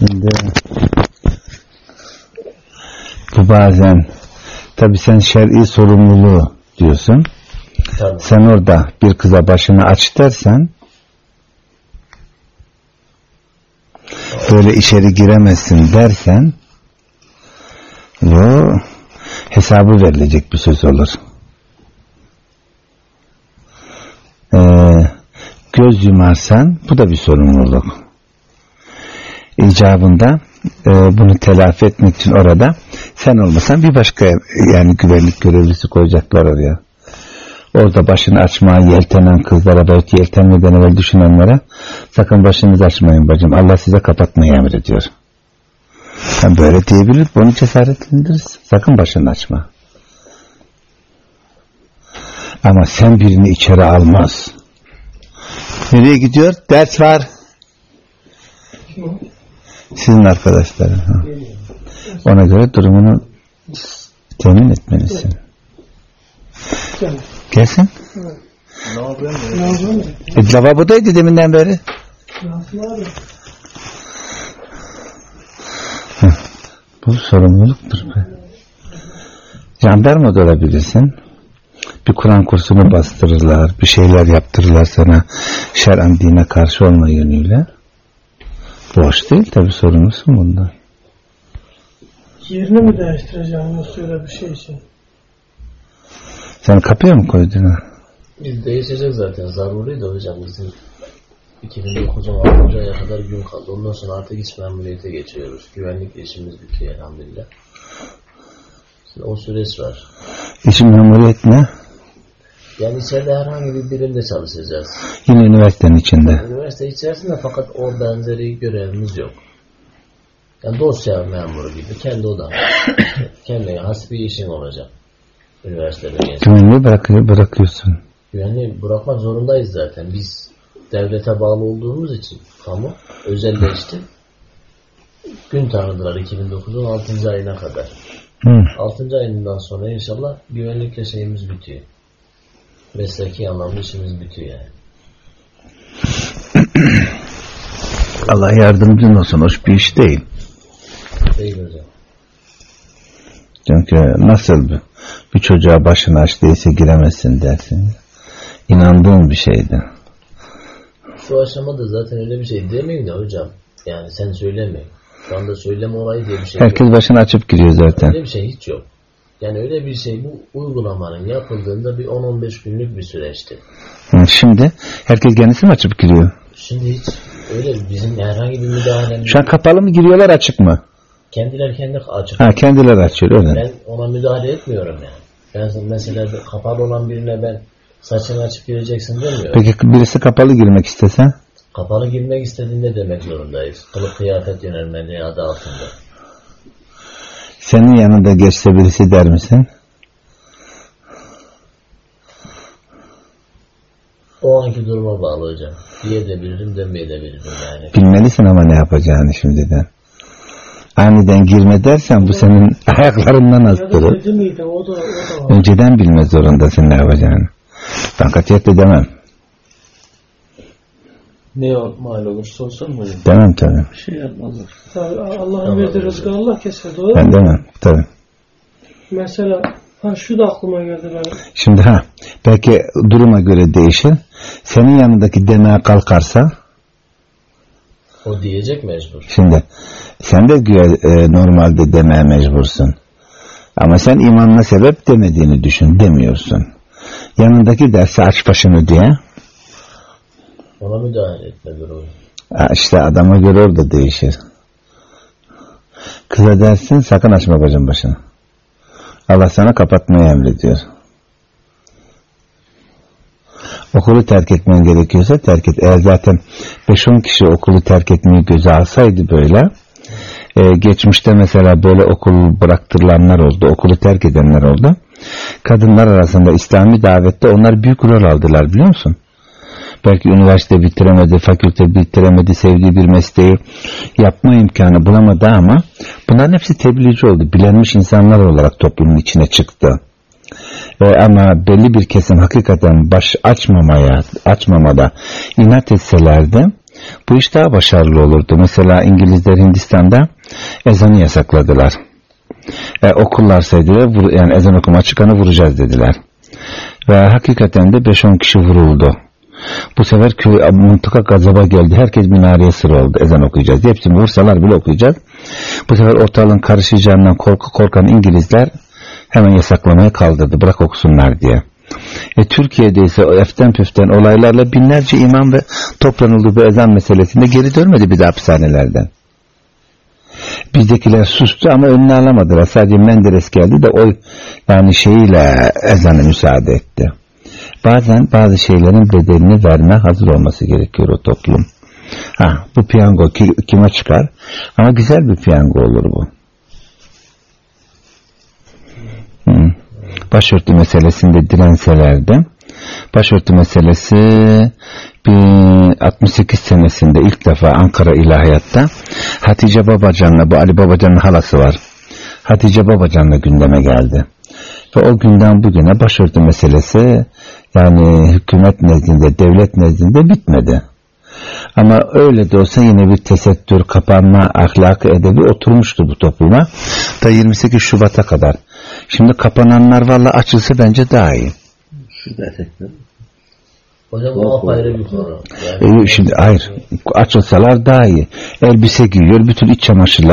Şimdi bu bazen tabi sen şer'i sorumluluğu diyorsun. Tabii. Sen orada bir kıza başını aç dersen böyle içeri giremezsin dersen yo hesabı verilecek bir söz olur. Ee, göz yumarsan bu da bir sorumluluk. İcabında e, bunu telafi etmek için orada sen olmasan bir başka yani güvenlik görevlisi koyacaklar oraya. Orada başını açmaya yeltenen kızlara belki yeltenmeden evvel düşünenlere sakın başınızı açmayın bacım. Allah size kapatmayı emrediyor. Yani böyle diyebilir. Bunu cesaretlendiririz. Sakın başını açma. Ama sen birini içeri almaz. Nereye gidiyor? Ders var. Sizin arkadaşların. Ha. Ona göre durumunu temin etmelisin. Gelsin. E, lavabodaydı deminden beri. Bu sorumluluktur be. Jandarma da olabilirsin. Bir Kur'an kursunu bastırırlar, bir şeyler yaptırırlar sana şer'an dine karşı olma yönüyle. Boş değil tabi sorumlusun bundan. Yerini mi değiştireceğim yoksa öyle bir şey için? Sen kapıya mı koydun ha? Biz değişecek zaten. Zaruri de hocam bizim 2009'un 6. aya kadar gün kaldı. Ondan sonra artık iç memuriyete geçiyoruz. Güvenlik işimiz bitiyor elhamdülillah. Şimdi o süreç var. İşin memuriyet ne? Yani içeride herhangi bir birimde çalışacağız. Yine üniversitenin içinde. Üniversite içerisinde fakat o benzeri görevimiz yok. Yani dosya memuru gibi kendi odan. Kendine has bir işin olacak. Üniversitede genç. Güvenliği bırakıyor, bırakıyorsun. Güvenliği bırakmak zorundayız zaten. Biz devlete bağlı olduğumuz için kamu özelleşti. Gün tanıdılar 2009'un 6. ayına kadar. Hı. 6. ayından sonra inşallah güvenlikle şeyimiz bitiyor. Mesleki anlamda işimiz bitiyor yani. Allah yardımcın olsun. Hoş bir iş değil. Değil hocam. Çünkü nasıl bir, bir çocuğa başını aç değilse giremezsin dersin. İnandığın bir şeydi. Şu aşamada zaten öyle bir şey demeyin de hocam. Yani sen söyleme. Şu anda söyleme olayı diye bir şey Herkes yok. başını açıp giriyor zaten. Öyle bir şey hiç yok. Yani öyle bir şey bu uygulamanın yapıldığında bir 10-15 günlük bir süreçti. Şimdi herkes kendisi mi açıp giriyor? Şimdi hiç öyle bizim herhangi bir müdahalemiz Şu an kapalı mı giriyorlar açık mı? kendiler kendi açık. Ha kendileri açıyor öyle. Ben ona müdahale etmiyorum yani. Ben mesela kapalı olan birine ben saçını açıp gireceksin demiyorum. Peki birisi kapalı girmek istese? Kapalı girmek istediğinde demek zorundayız. Kılık kıyafet yönelmeliği adı altında. Senin yanında geçse birisi der misin? O anki duruma bağlı hocam. Diyebilirim demeyebilirim yani. Bilmelisin ama ne yapacağını şimdiden. Aniden girme dersen bu senin ayaklarından Ya da astırır. Önceden bilme zorundasın ne yapacağını. Ben katiyetle demem. Ne mal olursa olsun mu? Demem tabii. Bir şey yapmazlar. Tabii Allah'ın verdiği rızkı Allah keser doğru Ben mu? demem tabii. Mesela ha şu da aklıma geldi benim. Şimdi ha belki duruma göre değişir. Senin yanındaki demeye kalkarsa O diyecek mecbur. şimdi sen de güya e, normalde demeye mecbursun. Ama sen imanla sebep demediğini düşün demiyorsun. Yanındaki derse aç başını diye Ona müdahale etme durumu. ha, işte adama göre orada değişir. Kıza dersin sakın açma bacım başını. Allah sana kapatmayı emrediyor. Okulu terk etmen gerekiyorsa terk et. Eğer zaten 5-10 kişi okulu terk etmeyi göze alsaydı böyle e, geçmişte mesela böyle okul bıraktırılanlar oldu, okulu terk edenler oldu. Kadınlar arasında İslami davette onlar büyük rol aldılar biliyor musun? Belki üniversite bitiremedi, fakülte bitiremedi, sevdiği bir mesleği yapma imkanı bulamadı ama bunların hepsi tebliğci oldu. Bilenmiş insanlar olarak toplumun içine çıktı. E, ama belli bir kesim hakikaten baş açmamaya, açmamada inat etselerdi bu iş daha başarılı olurdu. Mesela İngilizler Hindistan'da ezanı yasakladılar. E, okullarsa dediler, vur, yani ezan okuma çıkanı vuracağız dediler. Ve hakikaten de 5-10 kişi vuruldu. Bu sefer köy mıntıka gazaba geldi. Herkes minareye sıra oldu. Ezan okuyacağız. Hepsini vursalar bile okuyacağız. Bu sefer ortalığın karışacağından korku korkan İngilizler hemen yasaklamaya kaldırdı. Bırak okusunlar diye. E, Türkiye'de ise eften püften olaylarla binlerce imam ve toplanıldığı bu ezan meselesinde geri dönmedi bir de hapishanelerden. Bizdekiler sustu ama önüne alamadılar. Sadece Menderes geldi de o yani şeyiyle ezanı müsaade etti. Bazen bazı şeylerin bedelini verme hazır olması gerekiyor o toplum. Ha, bu piyango ki, kime çıkar? Ama güzel bir piyango olur bu. Başörtü meselesinde direnselerdi. Başörtü meselesi bir 68 senesinde ilk defa Ankara İlahiyat'ta Hatice Babacan'la bu Ali Babacan'ın halası var. Hatice Babacan'la gündeme geldi. Ve o günden bugüne başörtü meselesi yani hükümet nezdinde, devlet nezdinde bitmedi. Ama öyle de olsa yine bir tesettür, kapanma, ahlakı, edebi oturmuştu bu topluma. Da 28 Şubat'a kadar. Şimdi kapananlar valla açılsa bence daha iyi. Şu etekler. Hocam o apayrı bir konu. Yani E, şimdi hayır açılsalar daha iyi. Elbise giyiyor, bütün iç çamaşırları